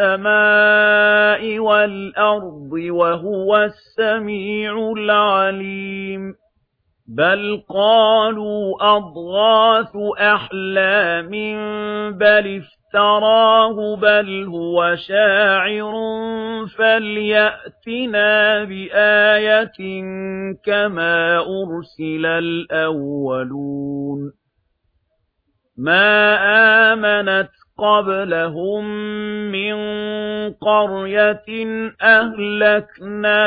السَّمَاءِ وَالْأَرْضِ وَهُوَ السَّمِيعُ الْعَلِيمُ بَلْ قَالُوا أَضْغَاثُ أَحْلَامٍ بَلِ افتراه بَلْ هُوَ شَاعِرٌ فَلْيَأْتِنَا بِآيَةٍ كَمَا أُرْسِلَ الْأَوَّلُونَ مَا آمَنَتْ قَبْلَهُم مِّن قَرْيَةٍ أَهْلَكْنَاهَا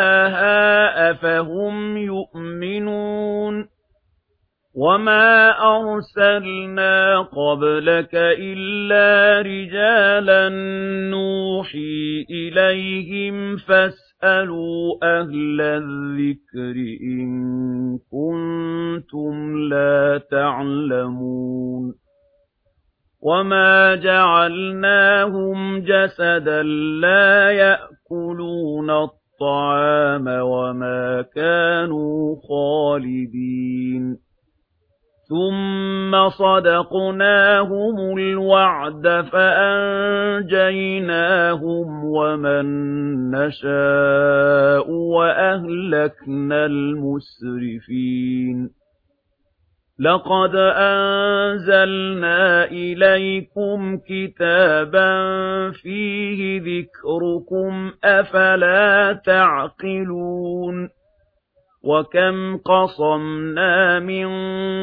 أَفَهُمْ يُؤْمِنُونَ وَمَا أَرْسَلْنَا قَبْلَكَ إِلَّا رِجَالًا نُوحِي إِلَيْهِمْ فَاسْأَلُوا أَهْلَ الذِّكْرِ إِن كُنتُمْ لَا تَعْلَمُونَ وَمَا جَعَلْنَاهُمْ جَسَدًا لَّا يَأْكُلُونَ الطَّعَامَ وَمَا كَانُوا خَالِدِينَ ثُمَّ صَدَقْنَاهُمُ الْوَعْدَ فَأَنجَيْنَاهُمْ وَمَن نَّشَاءُ وَأَهْلَكْنَا الْمُسْرِفِينَ لَقَدْ أَنزَلْنَا إِلَيْكُمْ كِتَابًا فِيهِ ذِكْرُكُمْ أَفَلَا تَعْقِلُونَ وَكَمْ قَصَمْنَا مِنْ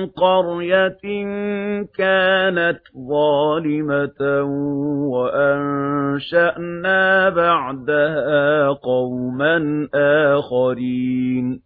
قَرْيَةٍ كَانَتْ ظَالِمَةً وَأَنشَأْنَا بَعْدَهَا قَوْمًا آخَرِينَ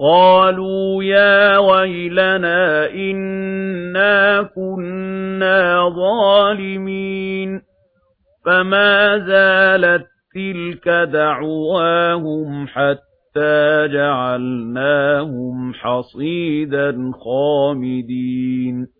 قَالُوا يَا وَيْلَنَا إِنَّا كُنَّا ظَالِمِينَ فَمَا زَالَتْ تِلْكَ دَعْوَاهُمْ حَتَّى جَعَلْنَاهُمْ حَصِيدًا خَامِدِينَ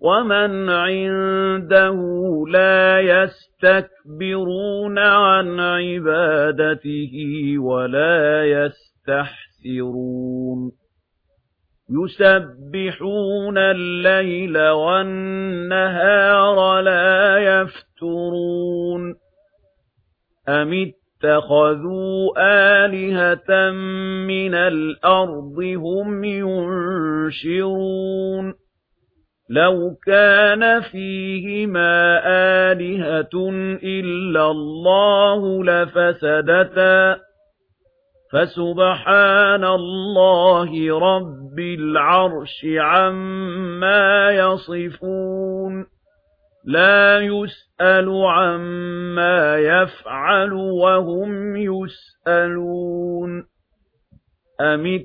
وَمَنْ عِندَهُ لَا يَسْتَكْبِرُونَ عَنْ عِبَادَتِهِ وَلَا يَسْتَحْسِرُونَ يُسَبِّحُونَ اللَّيْلَ وَالنَّهَارَ لَا يَفْتُرُونَ أَمِ اتَّخَذُوا آلِهَةً مِنَ الْأَرْضِ هُمْ يُنْشِرُونَ لَوْ كَانَ فِيهِمَا آلِهَةٌ إِلَّا اللَّهُ لَفَسَدَتَا فَسُبْحَانَ اللَّهِ رَبِّ الْعَرْشِ عَمَّا يَصِفُونَ لَا يُسْأَلُ عَمَّا يَفْعَلُ وَهُمْ يُسْأَلُونَ أَمِ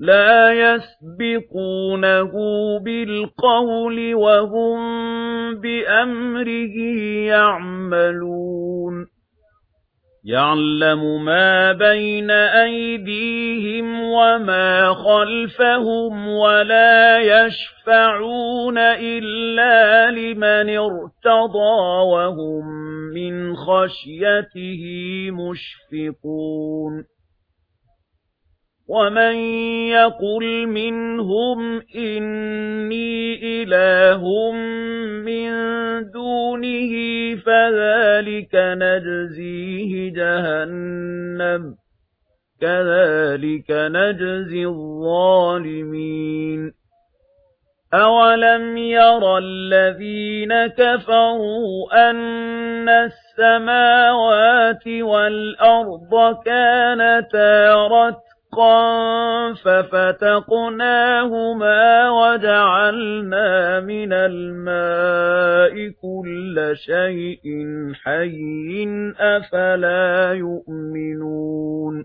لَا يَسْبِقُونَهُ بِالْقَوْلِ وَهُمْ بِأَمْرِهِ يَعْمَلُونَ. يَعْلَمُ مَا بَيْنَ أَيْدِيهِمْ وَمَا خَلْفَهُمْ وَلَا يَشْفَعُونَ إِلَّا لِمَنِ ارْتَضَى وَهُمْ مِنْ خَشْيَتِهِ مُشْفِقُونَ. وَمَن يَقُلْ مِنْهُمْ إِنِّي إِلَٰهٌ مِّن دُونِهِ فَذَٰلِكَ نَجْزِيهِ جَهَنَّمَ كَذَٰلِكَ نَجْزِي الظَّالِمِينَ أَوَلَمْ يَرَ الَّذِينَ كَفَرُوا أَنَّ السَّمَاوَاتِ وَالْأَرْضَ كَانَتَا رَتْقًا طَرِيقًا فَفَتَقْنَاهُمَا وَجَعَلْنَا مِنَ الْمَاءِ كُلَّ شَيْءٍ حَيٍّ أَفَلَا يُؤْمِنُونَ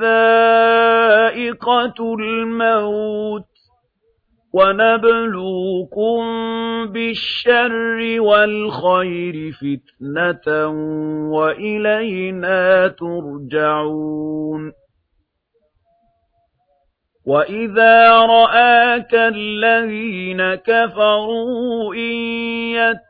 ذَائِقَةُ الْمَوْتِ وَنَبْلُوكُم بِالشَّرِّ وَالْخَيْرِ فِتْنَةً وَإِلَيْنَا تُرْجَعُونَ وَإِذَا رَآكَ الَّذِينَ كَفَرُوا إِن يَتَّبِعُونَ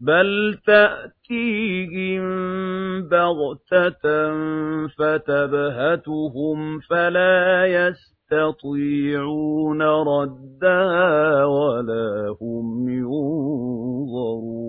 بَلْ تَأْتِيهِم بَغْتَةً فَتَبْهَتُهُمْ فَلَا يَسْتَطِيعُونَ رَدَّهَا وَلَا هُمْ يُنظَرُونَ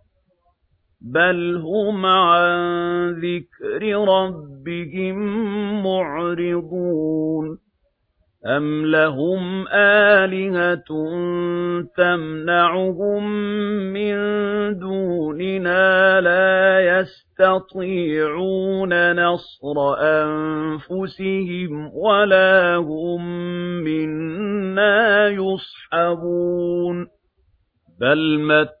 بَلْ هُمْ عَن ذِكْرِ رَبِّهِم مُّعْرِضُونَ أَمْ لَهُمْ آلِهَةٌ تَمْنَعُهُم مِّن دُونِنَا لَا يَسْتَطِيعُونَ نَصْرَ أَنفُسِهِمْ وَلَا هُم مِّنَّا يُصْحَبُونَ بَلْ مَتَّعْنَا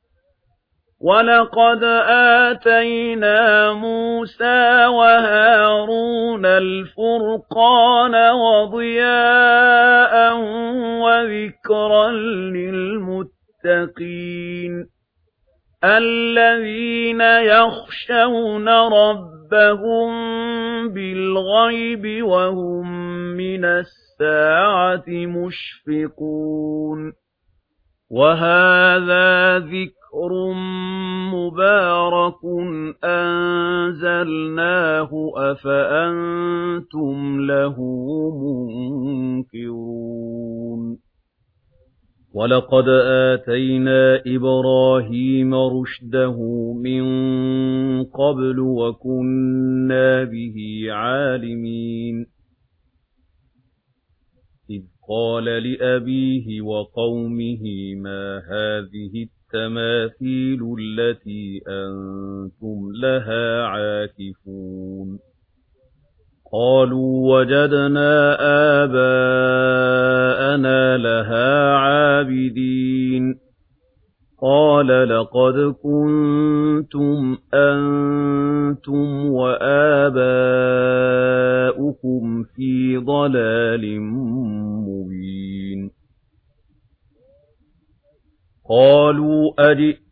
وَلَقَدْ آتَيْنَا مُوسَى وَهَارُونَ الْفُرْقَانَ وَضِيَاءً وَذِكْرًا لِّلْمُتَّقِينَ الَّذِينَ يَخْشَوْنَ رَبَّهُم بِالْغَيْبِ وَهُم مِّنَ السَّاعَةِ مُشْفِقُونَ وَهَٰذَا ذِكْرٌ مُّبَارَكٌ أَنزَلْنَاهُ أَفَأَنتُمْ لَهُ مُنكِرُونَ وَلَقَدْ آتَيْنَا إِبْرَاهِيمَ رُشْدَهُ مِن قَبْلُ وَكُنَّا بِهِ عَالِمِينَ قَالَ لِأَبِيهِ وَقَوْمِهِ مَا هَٰذِهِ التَّمَاثِيلُ الَّتِي أَنتُمْ لَهَا عَاكِفُونَ قَالُوا وَجَدْنَا آبَاءَنَا لَهَا عَابِدِينَ قَالَ لَقَدْ كُنتُمْ أَنتُمْ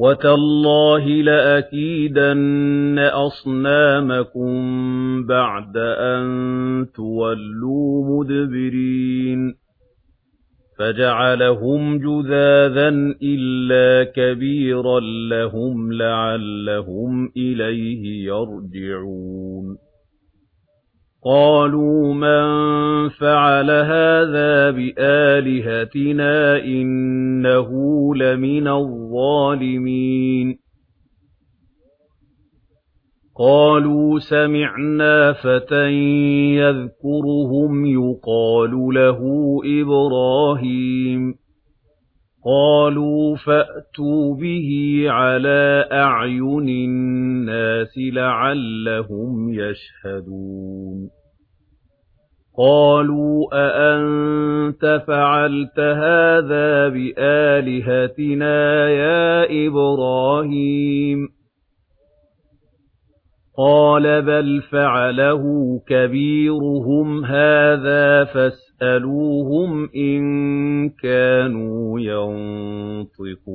وَتَاللَّهِ لَأَكِيدَنَّ أَصْنَامَكُمْ بَعْدَ أَن تُوَلُّوا مُدْبِرِينَ فَجَعَلَهُمْ جُذَاذًا إِلَّا كَبِيرًا لَّهُمْ لَعَلَّهُمْ إِلَيْهِ يَرْجِعُونَ قَالُوا مَن فَعَلَ هَٰذَا بِآلِهَتِنَا إِنَّهُ لَمِنَ الظَّالِمِينَ. قَالُوا سَمِعْنَا فَتًى يَذْكُرُهُمْ يُقَالُ لَهُ إِبْرَاهِيمُ. قَالُوا فَأْتُوا بِهِ عَلَىٰ أَعْيُنِ النَّاسِ لَعَلَّهُمْ يَشْهَدُونَ. قَالُوا أَأَنتَ فَعَلْتَ هَٰذَا بِآلِهَتِنَا يَا إِبْرَاهِيمُ؟ قَالَ بَلْ فَعَلَهُ كَبِيرُهُمْ هَذَا فَاسْأَلُوهُمْ إِن كَانُوا يَنطِقُونَ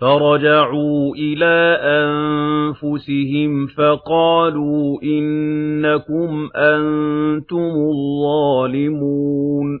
فَرَجَعُوا إِلَى أَنفُسِهِمْ فَقَالُوا إِنَّكُمْ أَنتُمُ الظَّالِمُونَ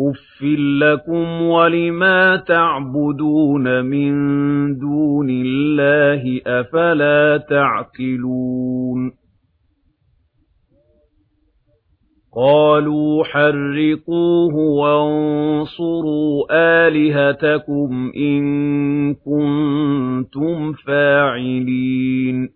أُفٍّ لَّكُمْ وَلِمَا تَعْبُدُونَ مِن دُونِ اللَّهِ ۖ أَفَلَا تَعْقِلُونَ قَالُوا حَرِّقُوهُ وَانصُرُوا آلِهَتَكُمْ إِن كُنتُمْ فَاعِلِينَ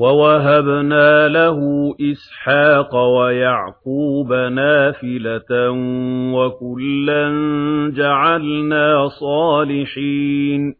وَوَهَبْنَا لَهُ إِسْحَاقَ وَيَعْقُوبَ نَافِلَةً ۖ وَكُلًّا جَعَلْنَا صَالِحِينَ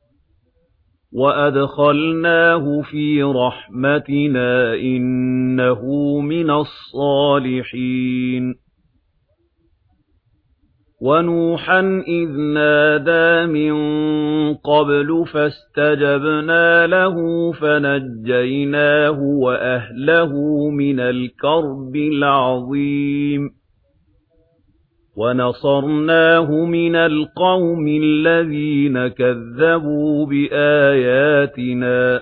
وَأَدْخَلْنَاهُ فِي رَحْمَتِنَا إِنَّهُ مِنَ الصَّالِحِينَ وَنُوحًا إِذْ نَادَى مِن قَبْلُ فَاسْتَجَبْنَا لَهُ فَنَجَّيْنَاهُ وَأَهْلَهُ مِنَ الْكَرْبِ الْعَظِيمِ وَنَصَرْنَاهُ مِنَ الْقَوْمِ الَّذِينَ كَذَّبُوا بِآيَاتِنَا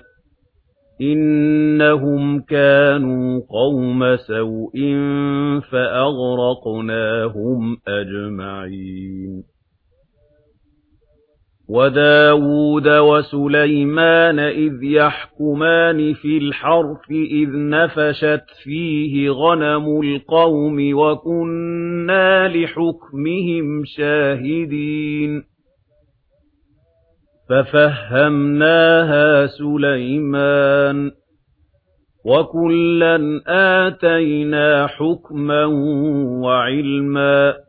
إِنَّهُمْ كَانُوا قَوْمَ سَوْءٍ فَأَغْرَقْنَاهُمْ أَجْمَعِينَ وَدَاوُودَ وَسُلَيْمَانَ إِذْ يَحْكُمَانِ فِي الْحَرْثِ إِذْ نَفَشَتْ فِيهِ غَنَمُ الْقَوْمِ وَكُنَّا لِحُكْمِهِمْ شَاهِدِينَ فَفَهَّمْنَاهَا سُلَيْمَانَ وَكُلًّا آتَيْنَا حُكْمًا وَعِلْمًا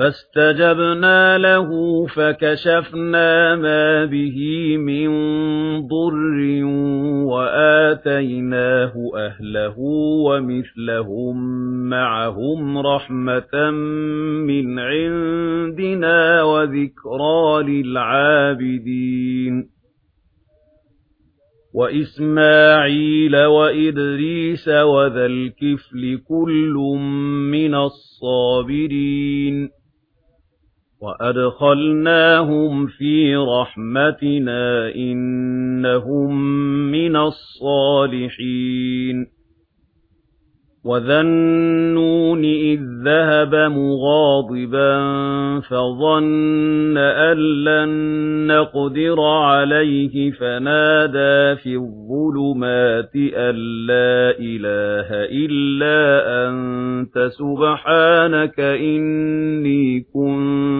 فاستجبنا له فكشفنا ما به من ضر وآتيناه أهله ومثلهم معهم رحمة من عندنا وذكرى للعابدين وَإِسْمَاعِيلَ وَإِدْرِيسَ وَذَا الْكِفْلِ كُلٌّ مِنَ الصَّابِرِينَ وَأَدْخَلْنَاهُمْ فِي رَحْمَتِنَا إِنَّهُم مِّنَ الصَّالِحِينَ وَذَا النُّونِ إِذ ذَّهَبَ مُغَاضِبًا فَظَنَّ أَن لَّن نَّقْدِرَ عَلَيْهِ فَنَادَىٰ فِي الظُّلُمَاتِ أَن لَّا إِلَٰهَ إِلَّا أَنتَ سُبْحَانَكَ إِنِّي كُنتُ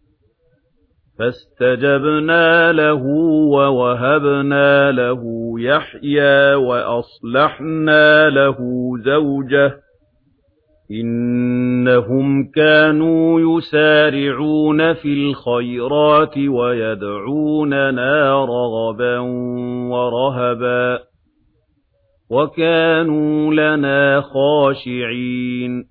فَاسْتَجَبْنَا لَهُ وَوَهَبْنَا لَهُ يَحْيَىٰ وَأَصْلَحْنَا لَهُ زَوْجَهُ إِنَّهُمْ كَانُوا يُسَارِعُونَ فِي الْخَيْرَاتِ وَيَدْعُونَنَا رَغَبًا وَرَهَبًا وَكَانُوا لَنَا خَاشِعِينَ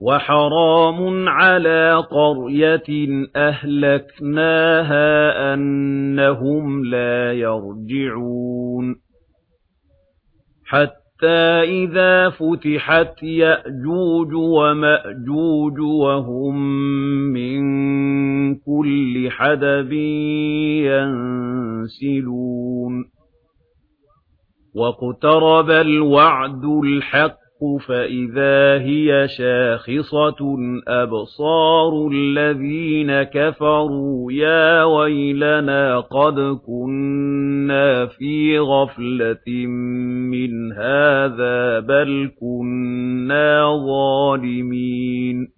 وَحَرَامٌ عَلَى قَرْيَةٍ أَهْلَكْنَاهَا أَنَّهُمْ لَا يَرْجِعُونَ حَتَّى إِذَا فُتِحَتْ يَأْجُوجُ وَمَأْجُوجُ وَهُمْ مِنْ كُلِّ حَدَبٍ يَنْسِلُونَ وَاقْتَرَبَ الْوَعْدُ الْحَقُّ الْحَقُّ فَإِذَا هِيَ شَاخِصَةٌ أَبْصَارُ الَّذِينَ كَفَرُوا يَا وَيْلَنَا قَدْ كُنَّا فِي غَفْلَةٍ مِنْ هَذَا بَلْ كُنَّا ظَالِمِينَ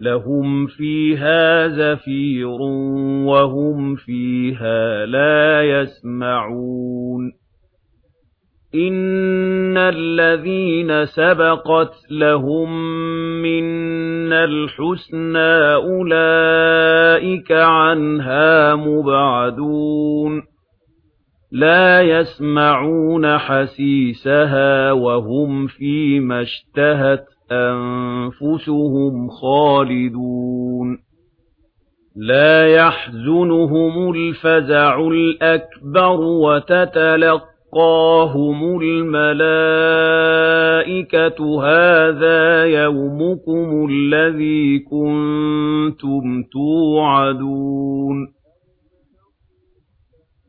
لَهُمْ فِيهَا زَفِيرٌ وَهُمْ فِيهَا لَا يَسْمَعُونَ إِنَّ الَّذِينَ سَبَقَتْ لَهُم مِّنَّا الْحُسْنَى أُولَئِكَ عَنْهَا مُبْعَدُونَ لَا يَسْمَعُونَ حَسِيسَهَا وَهُمْ فِيمَا اشْتَهَتْ أَنفُسُهُمْ خَالِدُونَ لَا يَحْزُنُهُمُ الْفَزَعُ الْأَكْبَرُ وَتَتَلَقَّاهُمُ الْمَلَائِكَةُ هَذَا يَوْمُكُمُ الَّذِي كُنتُمْ تُوعَدُونَ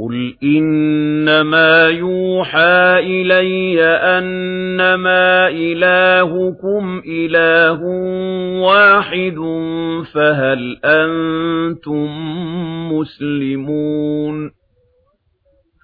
قُلْ إِنَّمَا يُوحَى إِلَيَّ أَنَّمَا إِلَٰهُكُمْ إِلَٰهٌ وَاحِدٌ فَهَلْ أَنتُم مُّسْلِمُونَ